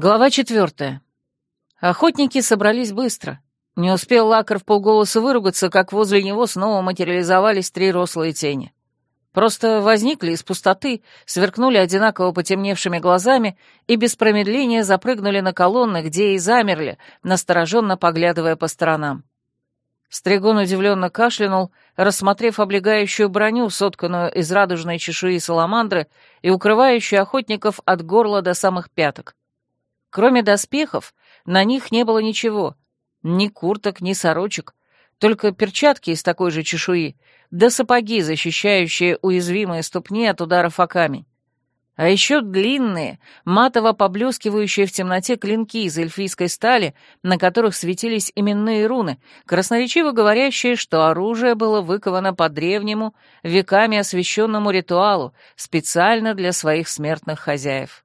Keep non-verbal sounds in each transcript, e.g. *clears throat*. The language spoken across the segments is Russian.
Глава четвертая. Охотники собрались быстро. Не успел Лакар в полголоса выругаться, как возле него снова материализовались три рослые тени. Просто возникли из пустоты, сверкнули одинаково потемневшими глазами и без промедления запрыгнули на колонны, где и замерли, настороженно поглядывая по сторонам. Стригон удивленно кашлянул, рассмотрев облегающую броню, сотканную из радужной чешуи саламандры и укрывающую охотников от горла до самых пяток. Кроме доспехов, на них не было ничего. Ни курток, ни сорочек. Только перчатки из такой же чешуи, да сапоги, защищающие уязвимые ступни от ударов о камень. А еще длинные, матово поблескивающие в темноте клинки из эльфийской стали, на которых светились именные руны, красноречиво говорящие, что оружие было выковано по древнему, веками освященному ритуалу, специально для своих смертных хозяев.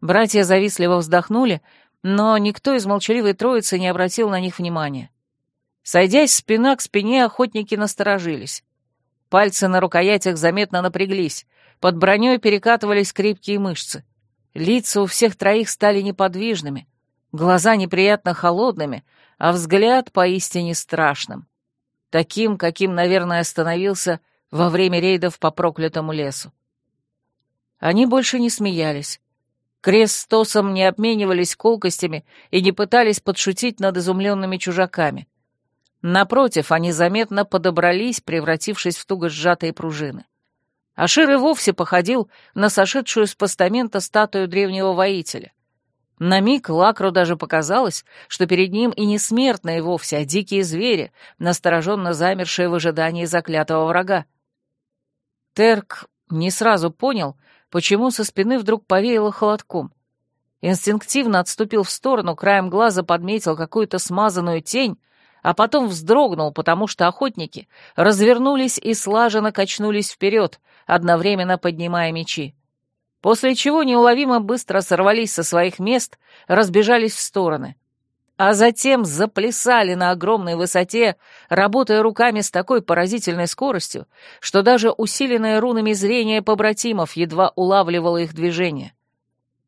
Братья завистливо вздохнули, но никто из молчаливой троицы не обратил на них внимания. Сойдясь спина к спине, охотники насторожились. Пальцы на рукоятях заметно напряглись, под броней перекатывались крепкие мышцы. Лица у всех троих стали неподвижными, глаза неприятно холодными, а взгляд поистине страшным. Таким, каким, наверное, остановился во время рейдов по проклятому лесу. Они больше не смеялись, Крест с Тосом не обменивались колкостями и не пытались подшутить над изумленными чужаками. Напротив, они заметно подобрались, превратившись в туго сжатые пружины. Ашир и вовсе походил на сошедшую с постамента статую древнего воителя. На миг Лакру даже показалось, что перед ним и не смертные вовсе, а дикие звери, настороженно замершие в ожидании заклятого врага. Терк не сразу понял, почему со спины вдруг повеяло холодком. Инстинктивно отступил в сторону, краем глаза подметил какую-то смазанную тень, а потом вздрогнул, потому что охотники развернулись и слаженно качнулись вперед, одновременно поднимая мечи. После чего неуловимо быстро сорвались со своих мест, разбежались в стороны а затем заплясали на огромной высоте, работая руками с такой поразительной скоростью, что даже усиленное рунами зрение побратимов едва улавливало их движение.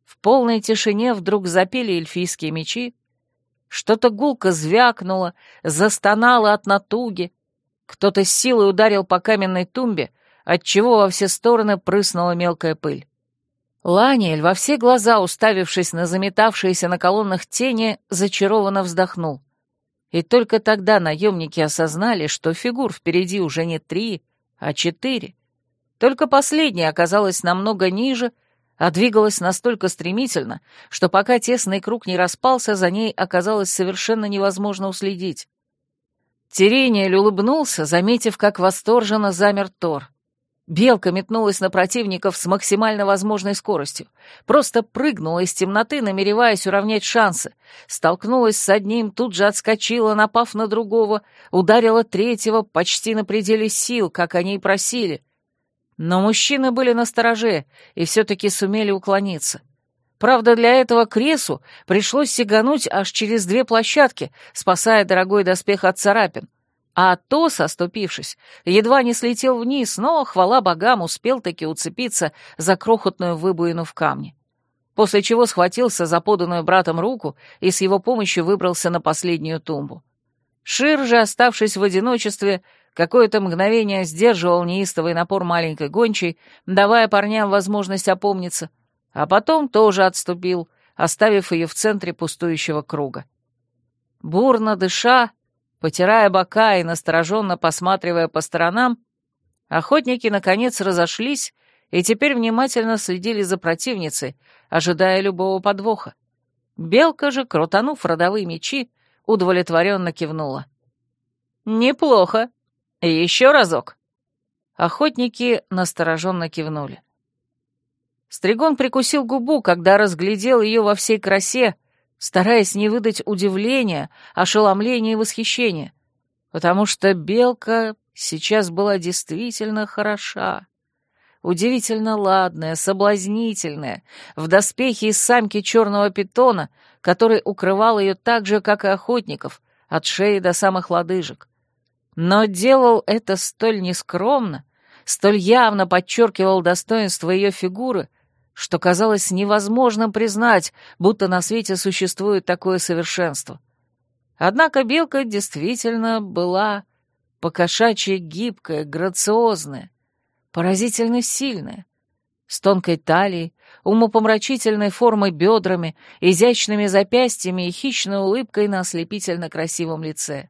В полной тишине вдруг запели эльфийские мечи, что-то гулко звякнуло, застонало от натуги, кто-то силой ударил по каменной тумбе, отчего во все стороны прыснула мелкая пыль. Ланиэль, во все глаза уставившись на заметавшиеся на колоннах тени, зачарованно вздохнул. И только тогда наемники осознали, что фигур впереди уже не три, а четыре. Только последняя оказалась намного ниже, а двигалась настолько стремительно, что пока тесный круг не распался, за ней оказалось совершенно невозможно уследить. Терениэль улыбнулся, заметив, как восторженно замер Тор. Белка метнулась на противников с максимально возможной скоростью. Просто прыгнула из темноты, намереваясь уравнять шансы. Столкнулась с одним, тут же отскочила, напав на другого, ударила третьего почти на пределе сил, как они и просили. Но мужчины были на стороже и все-таки сумели уклониться. Правда, для этого Кресу пришлось сигануть аж через две площадки, спасая дорогой доспех от царапин. А то, соступившись, едва не слетел вниз, но, хвала богам, успел таки уцепиться за крохотную выбоину в камне. После чего схватился за поданную братом руку и с его помощью выбрался на последнюю тумбу. Шир же, оставшись в одиночестве, какое-то мгновение сдерживал неистовый напор маленькой гончей, давая парням возможность опомниться, а потом тоже отступил, оставив ее в центре пустующего круга. Бурно дыша, Потирая бока и настороженно посматривая по сторонам, охотники, наконец, разошлись и теперь внимательно следили за противницей, ожидая любого подвоха. Белка же, крутанув родовые мечи, удовлетворенно кивнула. «Неплохо. Еще разок». Охотники настороженно кивнули. Стригон прикусил губу, когда разглядел ее во всей красе, стараясь не выдать удивления, ошеломления и восхищения, потому что белка сейчас была действительно хороша. Удивительно ладная, соблазнительная, в доспехе из самки черного питона, который укрывал ее так же, как и охотников, от шеи до самых лодыжек. Но делал это столь нескромно, столь явно подчеркивал достоинство ее фигуры, что казалось невозможным признать, будто на свете существует такое совершенство. Однако белка действительно была покошачья гибкая, грациозная, поразительно сильная, с тонкой талией, умопомрачительной формой бедрами, изящными запястьями и хищной улыбкой на ослепительно красивом лице.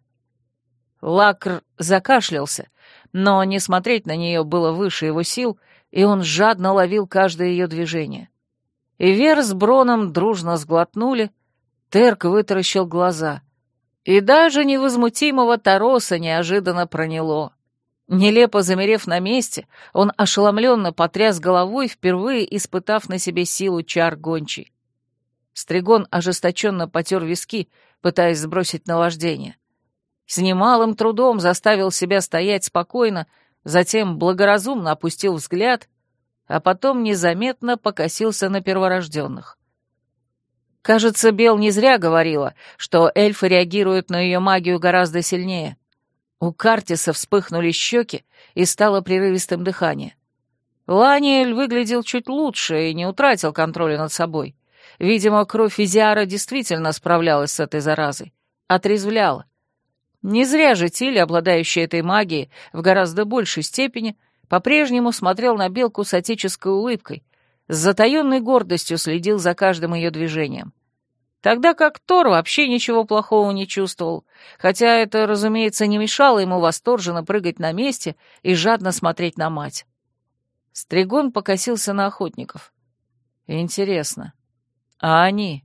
Лакр закашлялся, но не смотреть на нее было выше его сил, и он жадно ловил каждое ее движение. И Вер с Броном дружно сглотнули, Терк вытаращил глаза. И даже невозмутимого Тароса неожиданно проняло. Нелепо замерев на месте, он ошеломленно потряс головой, впервые испытав на себе силу чар гончий. Стригон ожесточенно потер виски, пытаясь сбросить наваждение. С немалым трудом заставил себя стоять спокойно, затем благоразумно опустил взгляд, а потом незаметно покосился на перворожденных. Кажется, Бел не зря говорила, что эльфы реагируют на ее магию гораздо сильнее. У Картиса вспыхнули щеки и стало прерывистым дыхание. Ланиэль выглядел чуть лучше и не утратил контроля над собой. Видимо, кровь Изиара действительно справлялась с этой заразой. Отрезвляла. Не зря же Тиль, обладающий этой магией в гораздо большей степени, по-прежнему смотрел на белку с отеческой улыбкой, с затаенной гордостью следил за каждым ее движением. Тогда как Тор вообще ничего плохого не чувствовал, хотя это, разумеется, не мешало ему восторженно прыгать на месте и жадно смотреть на мать. Стригон покосился на охотников. Интересно, а они?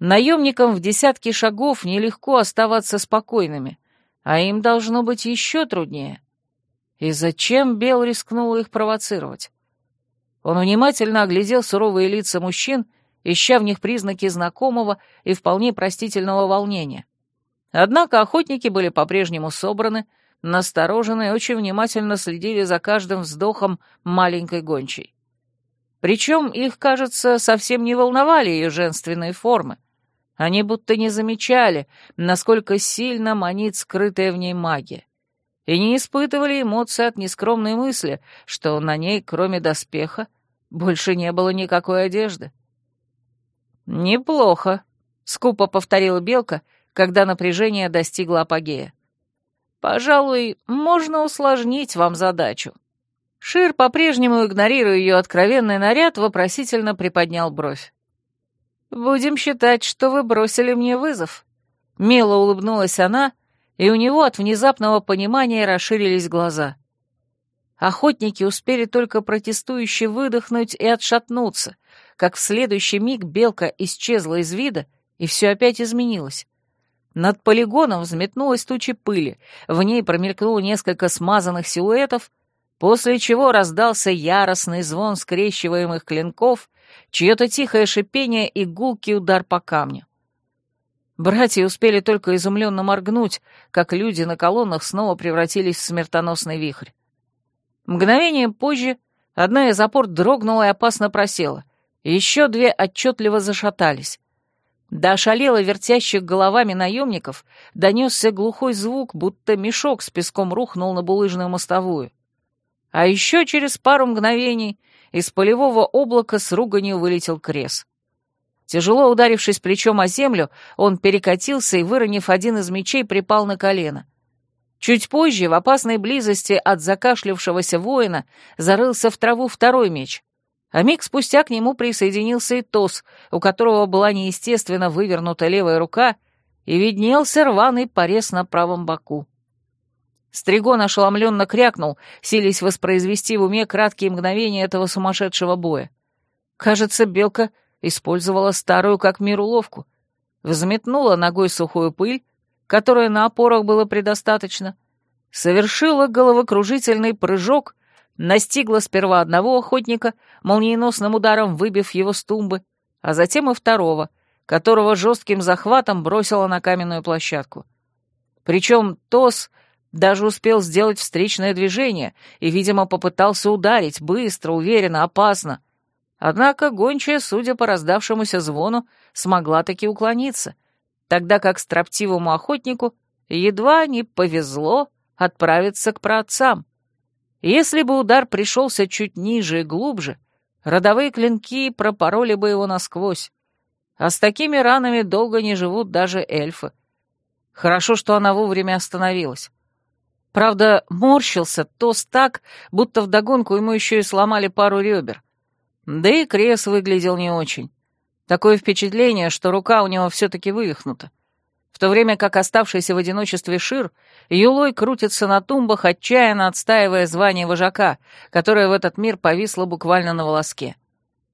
Наемникам в десятки шагов нелегко оставаться спокойными, а им должно быть еще труднее. И зачем Бел рискнул их провоцировать? Он внимательно оглядел суровые лица мужчин ища в них признаки знакомого и вполне простительного волнения. Однако охотники были по-прежнему собраны, насторожены и очень внимательно следили за каждым вздохом маленькой гончей. Причем их, кажется, совсем не волновали ее женственные формы. Они будто не замечали, насколько сильно манит скрытая в ней магия, и не испытывали эмоций от нескромной мысли, что на ней, кроме доспеха, больше не было никакой одежды. «Неплохо», — скупо повторила Белка, когда напряжение достигло апогея. «Пожалуй, можно усложнить вам задачу». Шир, по-прежнему игнорируя ее откровенный наряд, вопросительно приподнял бровь. «Будем считать, что вы бросили мне вызов». Мило улыбнулась она, и у него от внезапного понимания расширились глаза. Охотники успели только протестующе выдохнуть и отшатнуться — как в следующий миг белка исчезла из вида, и все опять изменилось. Над полигоном взметнулась туча пыли, в ней промелькнуло несколько смазанных силуэтов, после чего раздался яростный звон скрещиваемых клинков, чье-то тихое шипение и гулкий удар по камню. Братья успели только изумленно моргнуть, как люди на колоннах снова превратились в смертоносный вихрь. Мгновением позже одна из опор дрогнула и опасно просела. Еще две отчетливо зашатались. До ошалело вертящих головами наемников донесся глухой звук, будто мешок с песком рухнул на булыжную мостовую. А еще через пару мгновений из полевого облака с руганью вылетел крес. Тяжело ударившись плечом о землю, он перекатился и, выронив один из мечей, припал на колено. Чуть позже, в опасной близости от закашлявшегося воина, зарылся в траву второй меч, а миг спустя к нему присоединился и Тос, у которого была неестественно вывернута левая рука, и виднелся рваный порез на правом боку. Стригон ошеломленно крякнул, силясь воспроизвести в уме краткие мгновения этого сумасшедшего боя. Кажется, белка использовала старую как мир уловку. Взметнула ногой сухую пыль, которой на опорах было предостаточно, совершила головокружительный прыжок настигла сперва одного охотника, молниеносным ударом выбив его с тумбы, а затем и второго, которого жестким захватом бросила на каменную площадку. Причем Тос даже успел сделать встречное движение и, видимо, попытался ударить быстро, уверенно, опасно. Однако гончая, судя по раздавшемуся звону, смогла таки уклониться, тогда как строптивому охотнику едва не повезло отправиться к праотцам. Если бы удар пришелся чуть ниже и глубже, Родовые клинки пропороли бы его насквозь. А с такими ранами долго не живут даже эльфы. Хорошо, что она вовремя остановилась. Правда, морщился Тос так, будто вдогонку ему еще и сломали пару ребер. Да и Крес выглядел не очень. Такое впечатление, что рука у него все-таки вывихнута. В то время как оставшийся в одиночестве Шир, Юлой крутится на тумбах, отчаянно отстаивая звание вожака, которое в этот мир повисло буквально на волоске.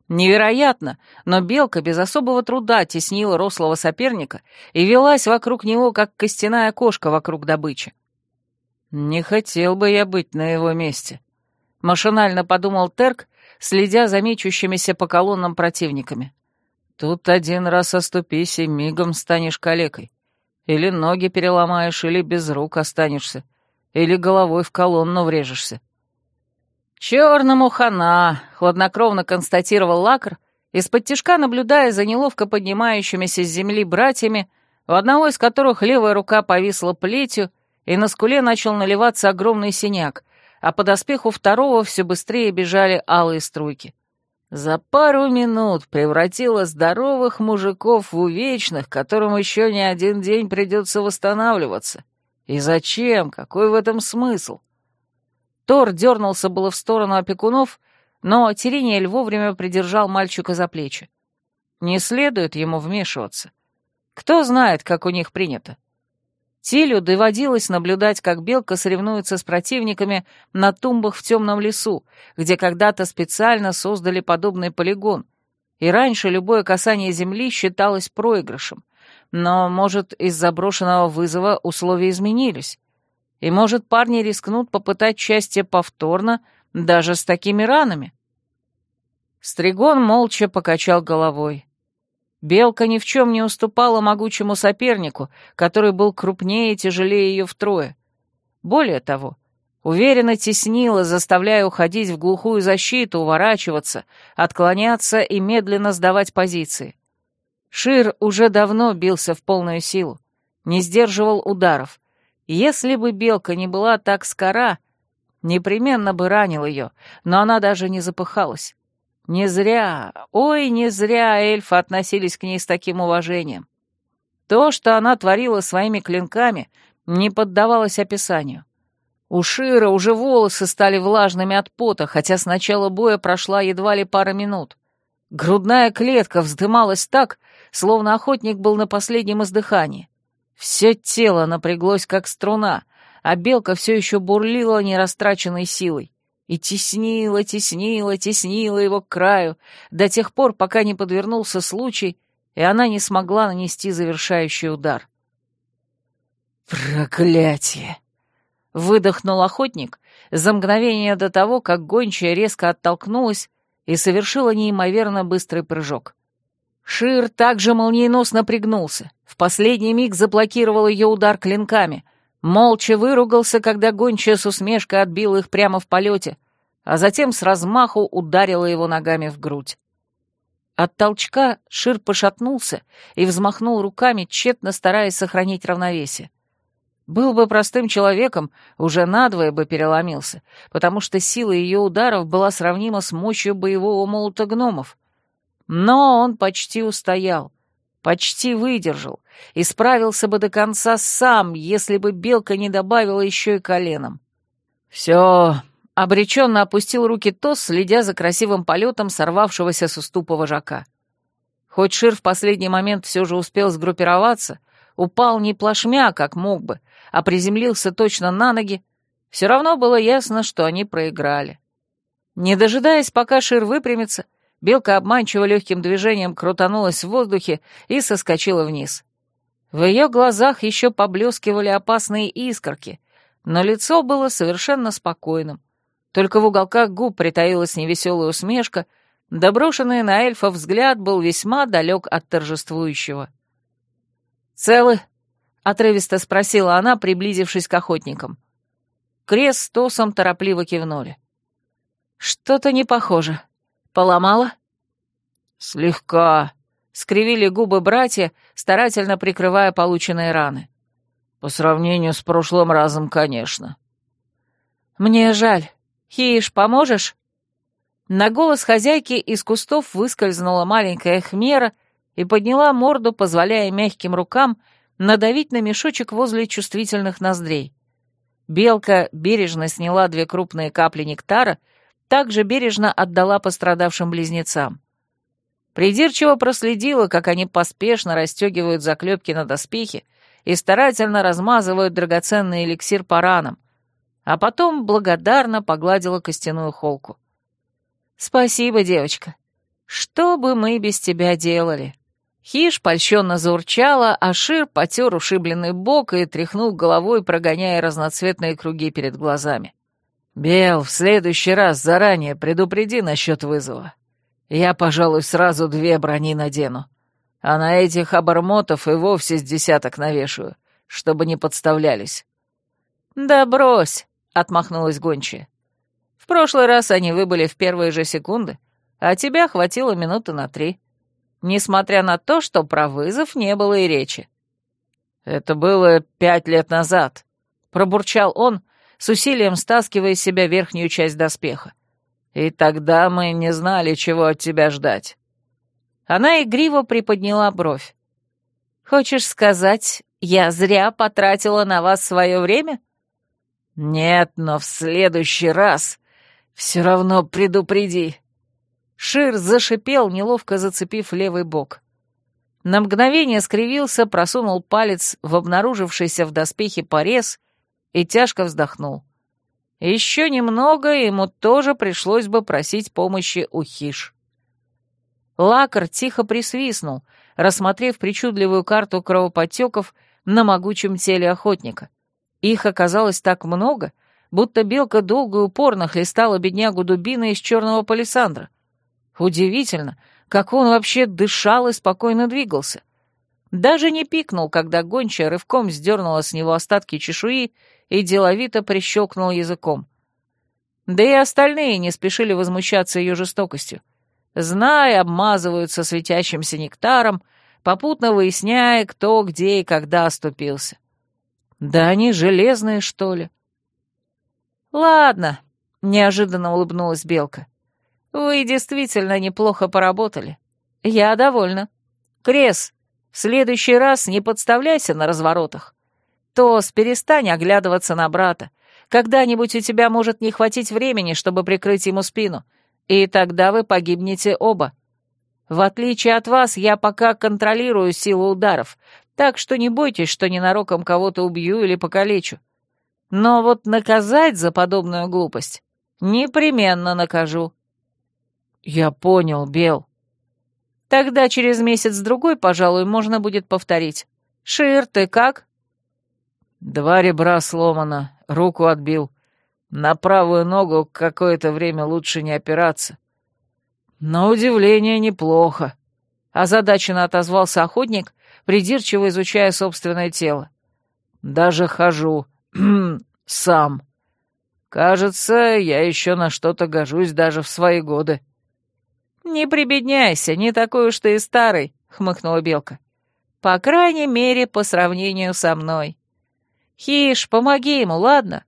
Невероятно, но белка без особого труда теснила рослого соперника и велась вокруг него, как костяная кошка вокруг добычи. «Не хотел бы я быть на его месте», — машинально подумал Терк, следя за мечущимися по колоннам противниками. Тут один раз оступись, и мигом станешь калекой. Или ноги переломаешь, или без рук останешься, или головой в колонну врежешься. «Черному хана!» — хладнокровно констатировал Лакр, из-под тишка наблюдая за неловко поднимающимися с земли братьями, у одного из которых левая рука повисла плетью, и на скуле начал наливаться огромный синяк, а по доспеху второго все быстрее бежали алые струйки. За пару минут превратила здоровых мужиков в увечных, которым еще не один день придется восстанавливаться. И зачем? Какой в этом смысл? Тор дернулся было в сторону опекунов, но Терениэль вовремя придержал мальчика за плечи. Не следует ему вмешиваться. Кто знает, как у них принято. Тилю доводилось наблюдать, как белка соревнуется с противниками на тумбах в темном лесу, где когда-то специально создали подобный полигон, и раньше любое касание земли считалось проигрышем. Но, может, из заброшенного вызова условия изменились. И, может, парни рискнут попытать счастье повторно, даже с такими ранами. Стригон молча покачал головой. Белка ни в чем не уступала могучему сопернику, который был крупнее и тяжелее ее втрое. Более того, уверенно теснила, заставляя уходить в глухую защиту, уворачиваться, отклоняться и медленно сдавать позиции. Шир уже давно бился в полную силу, не сдерживал ударов. Если бы белка не была так скора, непременно бы ранил ее, но она даже не запыхалась. Не зря, ой, не зря эльфы относились к ней с таким уважением. То, что она творила своими клинками, не поддавалось описанию. У Шира уже волосы стали влажными от пота, хотя с начала боя прошла едва ли пара минут. Грудная клетка вздымалась так, словно охотник был на последнем издыхании. Все тело напряглось, как струна, а белка все еще бурлила нерастраченной силой и теснила, теснила, теснила его к краю, до тех пор, пока не подвернулся случай, и она не смогла нанести завершающий удар. «Проклятие!» — выдохнул охотник за мгновение до того, как гончая резко оттолкнулась и совершила неимоверно быстрый прыжок. Шир также молниеносно пригнулся, в последний миг заблокировал ее удар клинками — Молча выругался, когда гончая с усмешкой отбила их прямо в полете, а затем с размаху ударила его ногами в грудь. От толчка Шир пошатнулся и взмахнул руками, тщетно стараясь сохранить равновесие. Был бы простым человеком, уже надвое бы переломился, потому что сила ее ударов была сравнима с мощью боевого молота гномов. Но он почти устоял, почти выдержал, и справился бы до конца сам, если бы белка не добавила еще и коленом. «Все», — обреченно опустил руки Тос, следя за красивым полетом сорвавшегося с уступа вожака. Хоть Шир в последний момент все же успел сгруппироваться, упал не плашмя, как мог бы, а приземлился точно на ноги, все равно было ясно, что они проиграли. Не дожидаясь, пока Шир выпрямится, белка обманчиво легким движением крутанулась в воздухе и соскочила вниз. В ее глазах еще поблескивали опасные искорки, но лицо было совершенно спокойным. Только в уголках губ притаилась невеселая усмешка, доброшенный на эльфа взгляд был весьма далек от торжествующего. «Целы?» — отрывисто спросила она, приблизившись к охотникам. Крес с Тосом торопливо кивнули. «Что-то не похоже. Поломала?» «Слегка», скривили губы братья, старательно прикрывая полученные раны. По сравнению с прошлым разом, конечно. Мне жаль. Хиш, поможешь? На голос хозяйки из кустов выскользнула маленькая хмера и подняла морду, позволяя мягким рукам надавить на мешочек возле чувствительных ноздрей. Белка бережно сняла две крупные капли нектара, также бережно отдала пострадавшим близнецам. Придирчиво проследила, как они поспешно расстегивают заклепки на доспехи и старательно размазывают драгоценный эликсир по ранам, а потом благодарно погладила костяную холку. «Спасибо, девочка. Что бы мы без тебя делали?» Хиш польщенно заурчала, а Шир потер ушибленный бок и тряхнул головой, прогоняя разноцветные круги перед глазами. «Бел, в следующий раз заранее предупреди насчет вызова. Я, пожалуй, сразу две брони надену, а на этих обормотов и вовсе с десяток навешаю, чтобы не подставлялись». «Да брось», — отмахнулась гончая. «В прошлый раз они выбыли в первые же секунды, а тебя хватило минуты на три» несмотря на то, что про вызов не было и речи. «Это было пять лет назад», — пробурчал он, с усилием стаскивая из себя верхнюю часть доспеха. «И тогда мы не знали, чего от тебя ждать». Она игриво приподняла бровь. «Хочешь сказать, я зря потратила на вас свое время?» «Нет, но в следующий раз все равно предупреди», Шир зашипел, неловко зацепив левый бок. На мгновение скривился, просунул палец в обнаружившийся в доспехе порез и тяжко вздохнул. Еще немного, ему тоже пришлось бы просить помощи у хиш. Лакар тихо присвистнул, рассмотрев причудливую карту кровоподтеков на могучем теле охотника. Их оказалось так много, будто белка долго и упорно хлестала беднягу дубиной из черного палисандра. Удивительно, как он вообще дышал и спокойно двигался. Даже не пикнул, когда гончая рывком сдернула с него остатки чешуи и деловито прищелкнул языком. Да и остальные не спешили возмущаться ее жестокостью. Зная, обмазываются светящимся нектаром, попутно выясняя, кто, где и когда оступился. Да они железные, что ли? «Ладно», — неожиданно улыбнулась Белка. Вы действительно неплохо поработали. Я довольна. Крес, в следующий раз не подставляйся на разворотах. Тос, перестань оглядываться на брата. Когда-нибудь у тебя может не хватить времени, чтобы прикрыть ему спину, и тогда вы погибнете оба. В отличие от вас, я пока контролирую силу ударов, так что не бойтесь, что ненароком кого-то убью или покалечу. Но вот наказать за подобную глупость непременно накажу. «Я понял, Бел». «Тогда через месяц-другой, пожалуй, можно будет повторить. Шир, ты как?» «Два ребра сломано, руку отбил. На правую ногу какое-то время лучше не опираться». «На удивление неплохо», — озадаченно отозвался охотник, придирчиво изучая собственное тело. «Даже хожу. *clears throat* сам. Кажется, я еще на что-то гожусь даже в свои годы». «Не прибедняйся, не такой уж ты и старый», — хмыкнула Белка. «По крайней мере, по сравнению со мной. Хиш, помоги ему, ладно?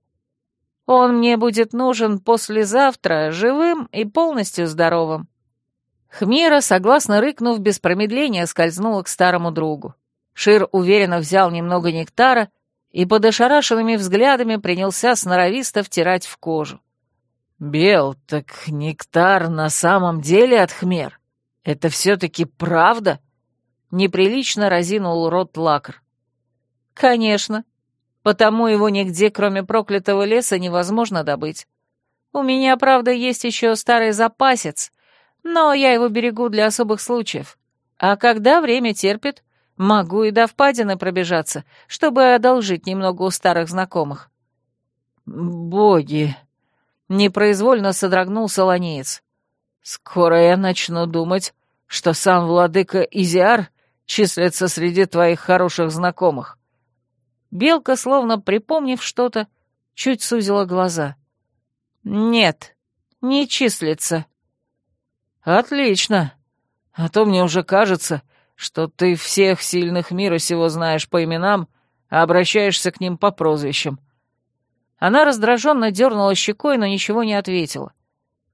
Он мне будет нужен послезавтра живым и полностью здоровым». Хмера, согласно рыкнув, без промедления скользнула к старому другу. Шир уверенно взял немного нектара и под ошарашенными взглядами принялся сноровисто втирать в кожу. «Бел, так нектар на самом деле от хмер? Это все-таки правда?» Неприлично разинул рот лакр. «Конечно. Потому его нигде, кроме проклятого леса, невозможно добыть. У меня, правда, есть еще старый запасец, но я его берегу для особых случаев. А когда время терпит, могу и до впадины пробежаться, чтобы одолжить немного у старых знакомых». «Боги!» Непроизвольно содрогнулся ланеец. «Скоро я начну думать, что сам владыка Изиар числится среди твоих хороших знакомых». Белка, словно припомнив что-то, чуть сузила глаза. «Нет, не числится». «Отлично. А то мне уже кажется, что ты всех сильных мира сего знаешь по именам, а обращаешься к ним по прозвищам. Она раздраженно дернула щекой, но ничего не ответила.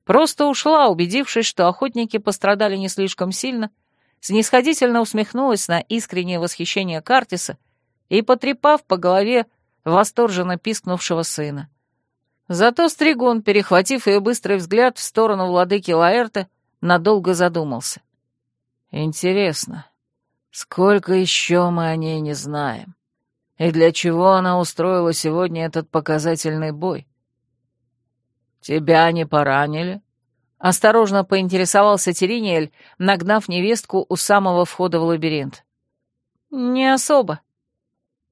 Просто ушла, убедившись, что охотники пострадали не слишком сильно, снисходительно усмехнулась на искреннее восхищение Картиса и, потрепав по голове восторженно пискнувшего сына. Зато Стригун, перехватив ее быстрый взгляд в сторону владыки Лаэрта, надолго задумался. «Интересно, сколько еще мы о ней не знаем? И для чего она устроила сегодня этот показательный бой?» «Тебя не поранили?» Осторожно поинтересовался Терениэль, нагнав невестку у самого входа в лабиринт. «Не особо».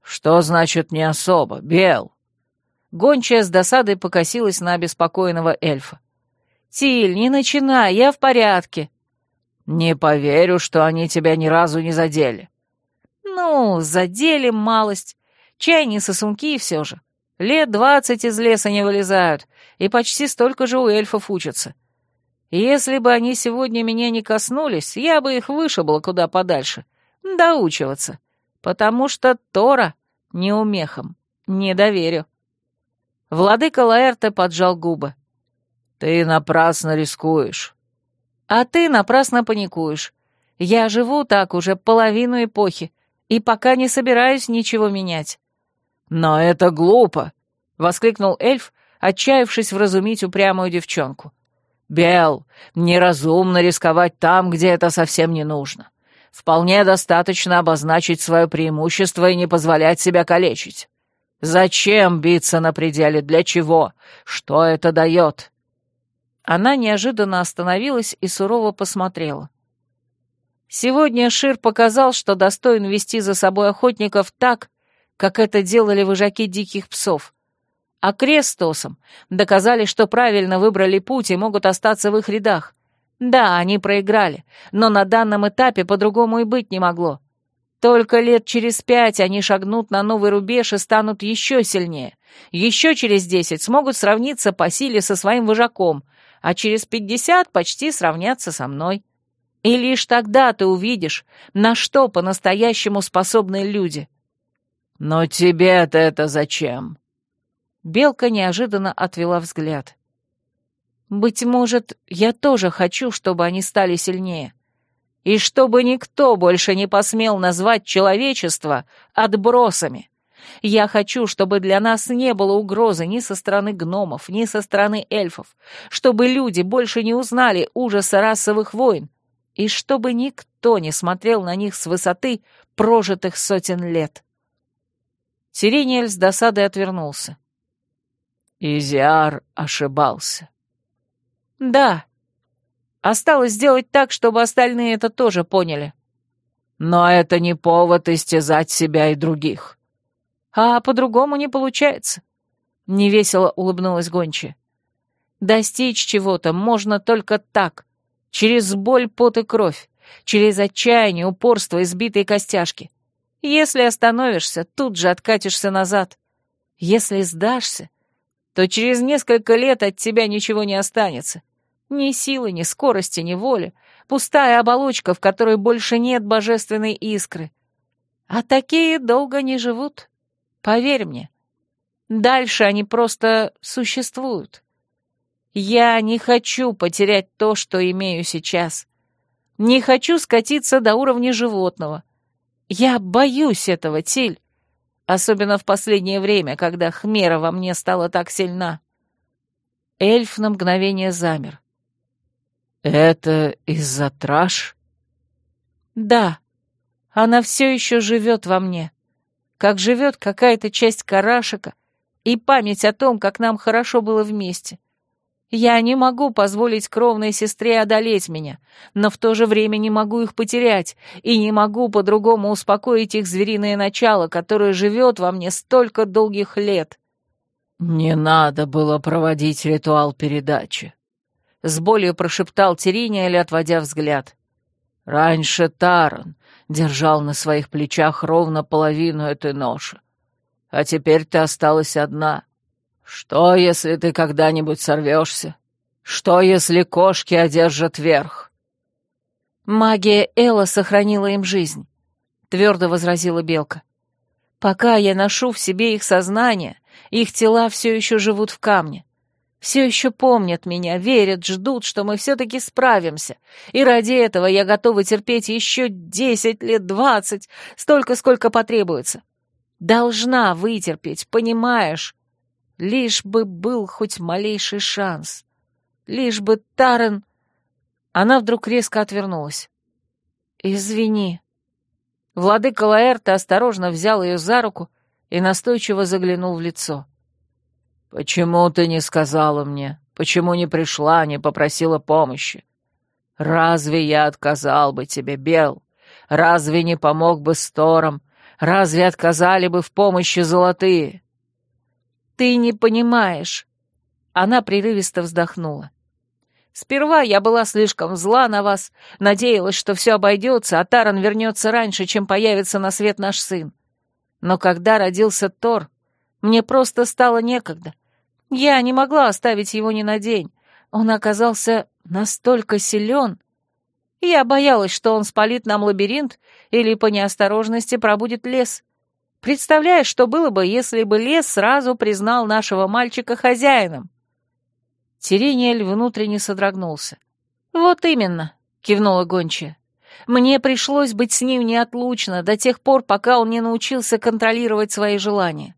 «Что значит «не особо», Бел?» Гончая с досадой покосилась на обеспокоенного эльфа. «Тиль, не начинай, я в порядке». «Не поверю, что они тебя ни разу не задели». «Ну, задели малость. Чай не сосунки все же. Лет двадцать из леса не вылезают, и почти столько же у эльфов учатся. Если бы они сегодня меня не коснулись, я бы их вышибла куда подальше. Доучиваться. Потому что Тора неумехом. Не доверю». Владыка Лаэрте поджал губы. «Ты напрасно рискуешь». «А ты напрасно паникуешь. Я живу так уже половину эпохи, и пока не собираюсь ничего менять». «Но это глупо!» — воскликнул эльф, отчаявшись вразумить упрямую девчонку. «Бел, неразумно рисковать там, где это совсем не нужно. Вполне достаточно обозначить свое преимущество и не позволять себя калечить. Зачем биться на пределе? Для чего? Что это дает?» Она неожиданно остановилась и сурово посмотрела. Сегодня Шир показал, что достоин вести за собой охотников так, как это делали вожаки диких псов. А Крестосом доказали, что правильно выбрали путь и могут остаться в их рядах. Да, они проиграли, но на данном этапе по-другому и быть не могло. Только лет через пять они шагнут на новый рубеж и станут еще сильнее. Еще через десять смогут сравниться по силе со своим вожаком, а через пятьдесят почти сравнятся со мной. И лишь тогда ты увидишь, на что по-настоящему способны люди. Но тебе-то это зачем? Белка неожиданно отвела взгляд. Быть может, я тоже хочу, чтобы они стали сильнее и чтобы никто больше не посмел назвать человечество отбросами. Я хочу, чтобы для нас не было угрозы ни со стороны гномов, ни со стороны эльфов, чтобы люди больше не узнали ужаса расовых войн, и чтобы никто не смотрел на них с высоты прожитых сотен лет. Сирениэль с досадой отвернулся. Изиар ошибался. Да, Осталось сделать так, чтобы остальные это тоже поняли. Но это не повод истязать себя и других. А по-другому не получается. Невесело улыбнулась гончая. Достичь чего-то можно только так, через боль, пот и кровь, через отчаяние, упорство и сбитые костяшки. Если остановишься, тут же откатишься назад. Если сдашься, то через несколько лет от тебя ничего не останется. Ни силы, ни скорости, ни воли. Пустая оболочка, в которой больше нет божественной искры. А такие долго не живут. Поверь мне. Дальше они просто существуют. Я не хочу потерять то, что имею сейчас. Не хочу скатиться до уровня животного. Я боюсь этого, Тиль. Особенно в последнее время, когда хмера во мне стала так сильна. Эльф на мгновение замер. «Это из-за траш?» «Да, она все еще живет во мне, как живет какая-то часть карашика и память о том, как нам хорошо было вместе. Я не могу позволить кровной сестре одолеть меня, но в то же время не могу их потерять и не могу по-другому успокоить их звериное начало, которое живет во мне столько долгих лет». «Не надо было проводить ритуал передачи», — с болью прошептал Терениэль, отводя взгляд. «Раньше Таран держал на своих плечах ровно половину этой ноши. А теперь ты осталась одна. Что, если ты когда-нибудь сорвешься? Что, если кошки одержат верх?» «Магия Элла сохранила им жизнь», — твердо возразила Белка. «Пока я ношу в себе их сознание, их тела все еще живут в камне. Все еще помнят меня, верят, ждут, что мы все-таки справимся. И ради этого я готова терпеть еще десять лет, двадцать, столько, сколько потребуется. Должна вытерпеть, понимаешь? Лишь бы был хоть малейший шанс. Лишь бы Таран... Она вдруг резко отвернулась. «Извини». Владыка Лаэрта осторожно взял ее за руку и настойчиво заглянул в лицо. «Почему ты не сказала мне? Почему не пришла, не попросила помощи? Разве я отказал бы тебе, Бел? Разве не помог бы Сторам? Разве отказали бы в помощи золотые?» «Ты не понимаешь». Она прерывисто вздохнула. «Сперва я была слишком зла на вас, надеялась, что все обойдется, а Таран вернется раньше, чем появится на свет наш сын. Но когда родился Тор, мне просто стало некогда. Я не могла оставить его ни на день. Он оказался настолько силен. Я боялась, что он спалит нам лабиринт или по неосторожности пробудет лес. Представляешь, что было бы, если бы лес сразу признал нашего мальчика хозяином?» Терениэль внутренне содрогнулся. «Вот именно», — кивнула гончая. «Мне пришлось быть с ним неотлучно до тех пор, пока он не научился контролировать свои желания.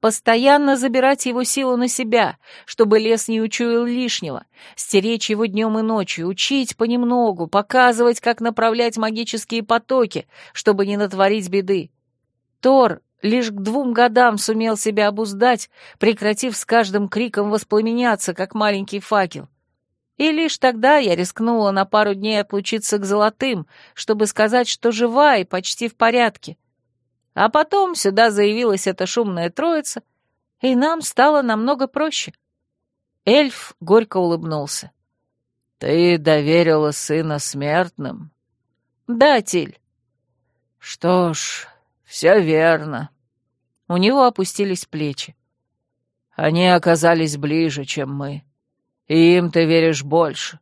Постоянно забирать его силу на себя, чтобы лес не учуял лишнего, стеречь его днем и ночью, учить понемногу, показывать, как направлять магические потоки, чтобы не натворить беды. Тор лишь к двум годам сумел себя обуздать, прекратив с каждым криком воспламеняться, как маленький факел. И лишь тогда я рискнула на пару дней отлучиться к золотым, чтобы сказать, что жива и почти в порядке. А потом сюда заявилась эта шумная троица, и нам стало намного проще. Эльф горько улыбнулся. «Ты доверила сына смертным?» «Да, Тиль». «Что ж, все верно». У него опустились плечи. «Они оказались ближе, чем мы, и им ты веришь больше».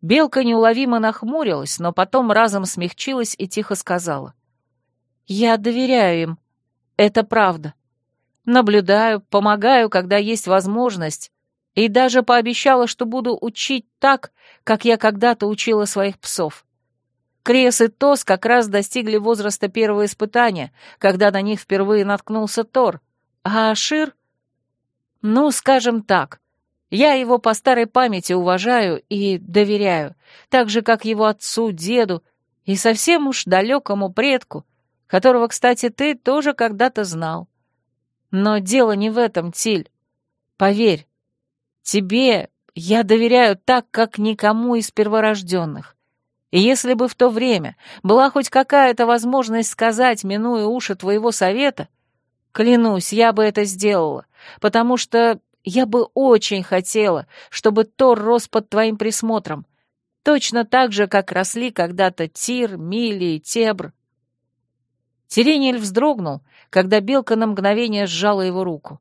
Белка неуловимо нахмурилась, но потом разом смягчилась и тихо сказала. Я доверяю им. Это правда. Наблюдаю, помогаю, когда есть возможность, и даже пообещала, что буду учить так, как я когда-то учила своих псов. Крес и Тос как раз достигли возраста первого испытания, когда на них впервые наткнулся Тор, а Ашир... Ну, скажем так, я его по старой памяти уважаю и доверяю, так же, как его отцу, деду и совсем уж далекому предку, которого, кстати, ты тоже когда-то знал. Но дело не в этом, Тиль. Поверь, тебе я доверяю так, как никому из перворожденных. И если бы в то время была хоть какая-то возможность сказать, минуя уши твоего совета, клянусь, я бы это сделала, потому что я бы очень хотела, чтобы Тор рос под твоим присмотром, точно так же, как росли когда-то Тир, Мили и Тебр. Сирениэль вздрогнул, когда белка на мгновение сжала его руку.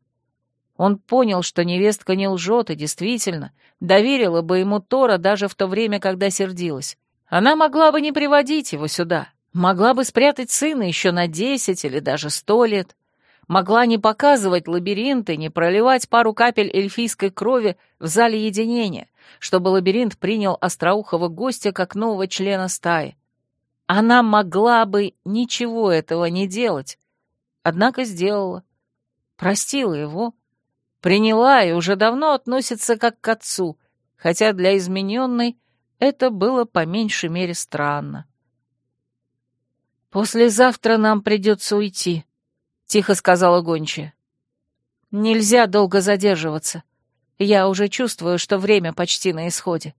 Он понял, что невестка не лжет и действительно доверила бы ему Тора даже в то время, когда сердилась. Она могла бы не приводить его сюда, могла бы спрятать сына еще на десять или даже сто лет, могла не показывать лабиринты, не проливать пару капель эльфийской крови в зале единения, чтобы лабиринт принял остроухого гостя как нового члена стаи. Она могла бы ничего этого не делать, однако сделала. Простила его, приняла и уже давно относится как к отцу, хотя для измененной это было по меньшей мере странно. «Послезавтра нам придется уйти», — тихо сказала гончая. «Нельзя долго задерживаться. Я уже чувствую, что время почти на исходе».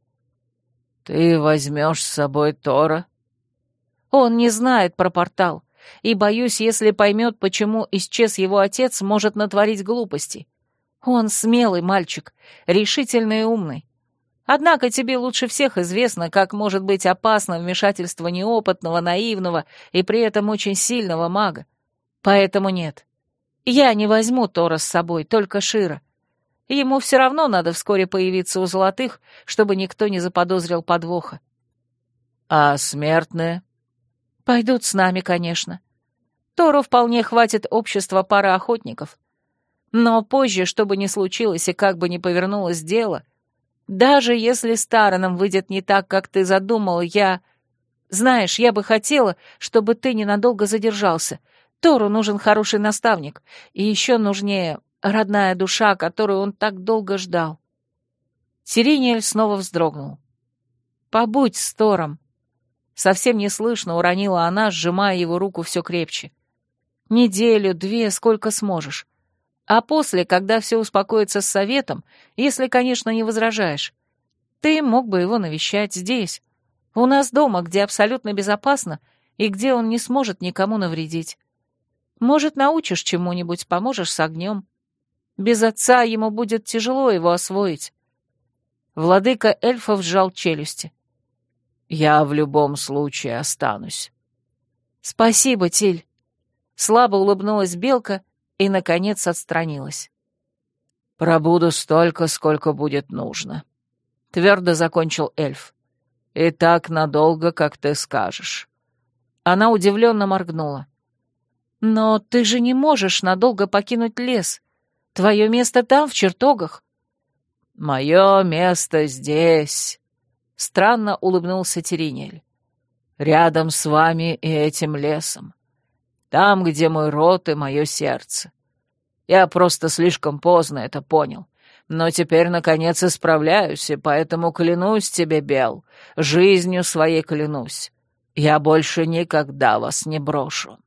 «Ты возьмешь с собой Тора?» Он не знает про портал, и, боюсь, если поймет, почему исчез его отец, может натворить глупости. Он смелый мальчик, решительный и умный. Однако тебе лучше всех известно, как может быть опасно вмешательство неопытного, наивного и при этом очень сильного мага. Поэтому нет. Я не возьму Тора с собой, только Шира. Ему все равно надо вскоре появиться у золотых, чтобы никто не заподозрил подвоха. А смертные? Пойдут с нами, конечно. Тору вполне хватит общества пары охотников. Но позже, что бы ни случилось и как бы ни повернулось дело, даже если с Тараном выйдет не так, как ты задумал, я... Знаешь, я бы хотела, чтобы ты ненадолго задержался. Тору нужен хороший наставник, и еще нужнее родная душа, которую он так долго ждал. Сирениэль снова вздрогнул. «Побудь с Тором!» Совсем неслышно уронила она, сжимая его руку все крепче. «Неделю, две, сколько сможешь. А после, когда все успокоится с советом, если, конечно, не возражаешь, ты мог бы его навещать здесь, у нас дома, где абсолютно безопасно и где он не сможет никому навредить. Может, научишь чему-нибудь, поможешь с огнем. Без отца ему будет тяжело его освоить. Владыка эльфов сжал челюсти. Я в любом случае останусь. Спасибо, Тиль. Слабо улыбнулась Белка и, наконец, отстранилась. «Пробуду столько, сколько будет нужно», — твердо закончил эльф. «И так надолго, как ты скажешь». Она удивленно моргнула. «Но ты же не можешь надолго покинуть лес. Твое место там, в чертогах». «Мое место здесь», — странно улыбнулся Теринель. «Рядом с вами и этим лесом. Там, где мой рот и мое сердце. Я просто слишком поздно это понял. Но теперь, наконец, исправляюсь, и поэтому клянусь тебе, Бел, жизнью своей клянусь. Я больше никогда вас не брошу».